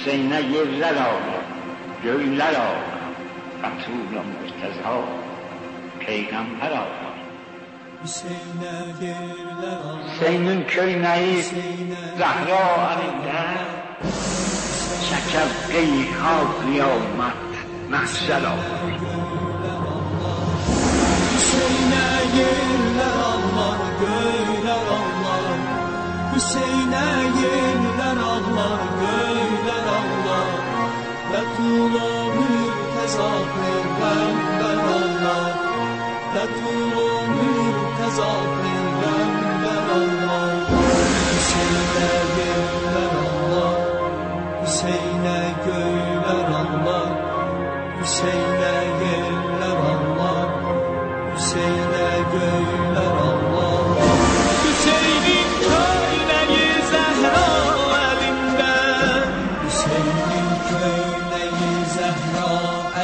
Hüseyin'e yerler ağlar, göğler ağlar. Resul-i Murteza, Peygamber ağlar. Hüseyin'e yerler ağlar. Hüseyin'in köyneği Zahra elinde çeker qeyha kıyamet mahşer ağlar. Hüseyin'e yerler ağlar, göyler ağlar. Hüseyin'e Betulu mürteza peygamber ağlar. Hüseyin'e yerler ağlar. Hüseyin'e göyler ağlar. Hüseyin'e yerler. Hüseyin'e Allah Hüseyin'in köyneği Zehra elinde Hüseyin'in köyneği Zehra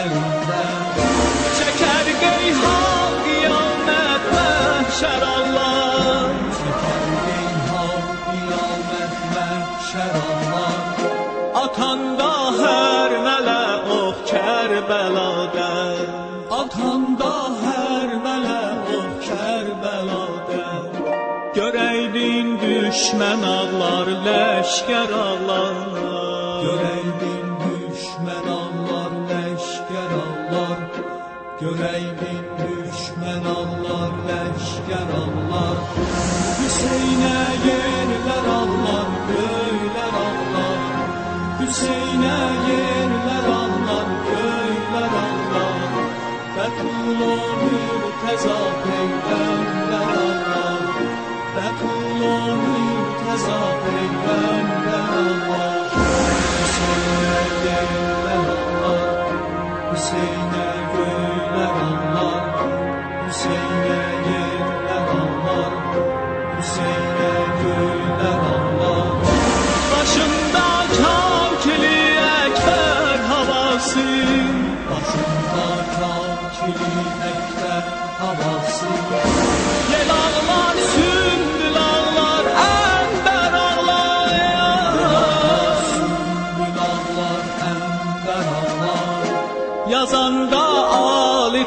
elinde Çeker geyhan mahşer Allah. Çeker kıyamet mahşer Allah Atanda her mele oh Kerbela'da Atanda her mele oh Kerbela'da Göreydin düşmen ağlar leşker ağlar. Göreydin düşmen ağlar leşker ağlar. Göreydin düşmen ağlar leşker ağlar Hüseyin'e yerler ağlar göyler ağlar Hüseyin'e yerler ağlar göyler ağlar Betulu mürteza peygamber ağlar Betulu mürteza peygamber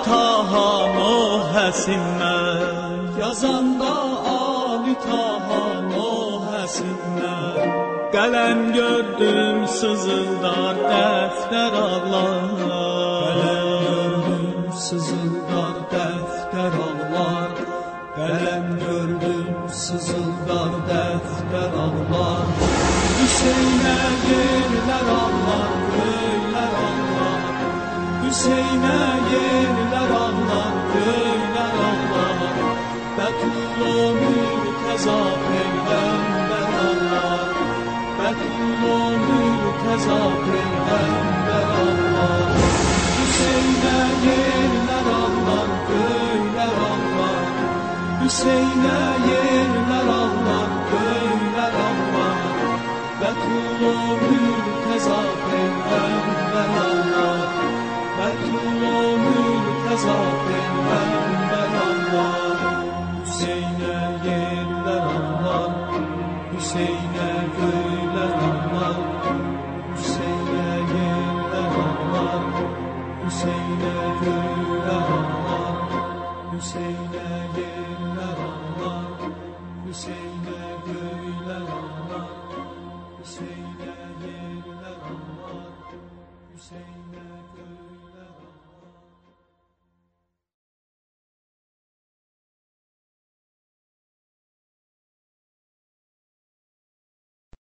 Taha Mohəsin mən Yazanda Ali Taha Mohəsin mən Qələm gördüm sızıldar dəftər Allah Qələm gördüm sızıldar dəftər Allah Qələm gördüm sızıldar dəftər Allah Hüseynə verlər Allah Hüseynə yerlər ağlar, göylər ağlar Bətullu mürtəza peyğəmbər ağlar Bətullu mürtəza peyğəmbər ağlar Hüseynə yerlər ağlar, göylər ağlar Hüseynə Hüseyin'e yerler anlar, Hüseyin'e göğler